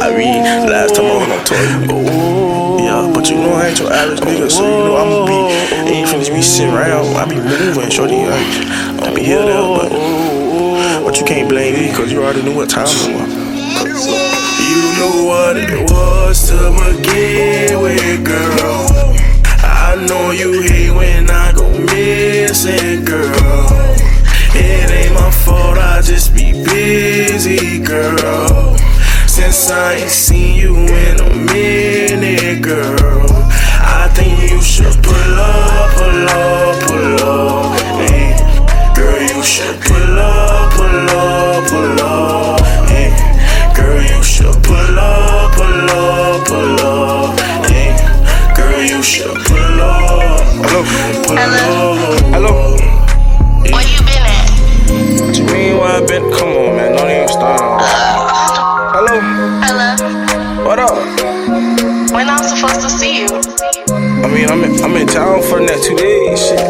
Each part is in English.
I mean, last time I went on tour, yeah, but you know I ain't your average nigga, so you know I'ma be, ain't finna be sitting around. I be moving, shorty, I, I be here there, but, but you can't blame me, cause you already knew what time it was. You know what it was to begin with, girl. I know you hate Hello, Hello? Hello. Where you been at? What you mean where I been? Come on, man. Don't even start. Hello. Hello? What up? When I'm supposed to see you? I mean, I'm in, I'm in town for the next two days. Shit,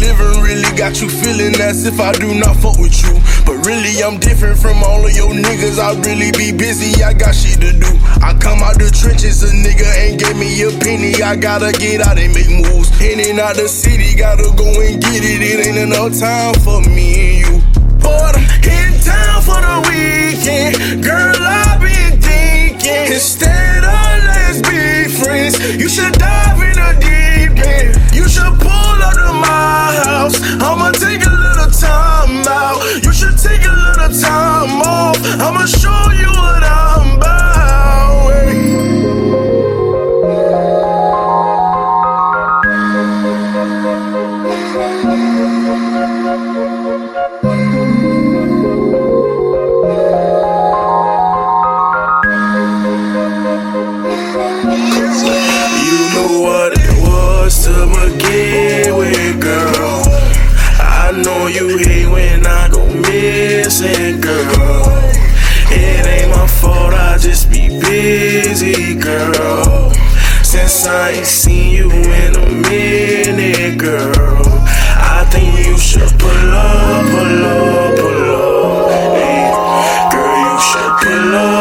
Living really got you feeling as if I do not fuck with you. But really, I'm different from all of your niggas. I really be busy, I got shit to do. I come out the trenches, a nigga ain't gave me a penny. I gotta get out and make moves. In and out the city, gotta go and get it. It ain't enough time for me and you. But in town for the weekend. Girl, I'ma show you what I'm about. You know what it was to begin with, girl. I know you hate when I go since I ain't seen you in a minute, girl. I think you should pull up, pull up, pull up. Hey, girl, you should pull up.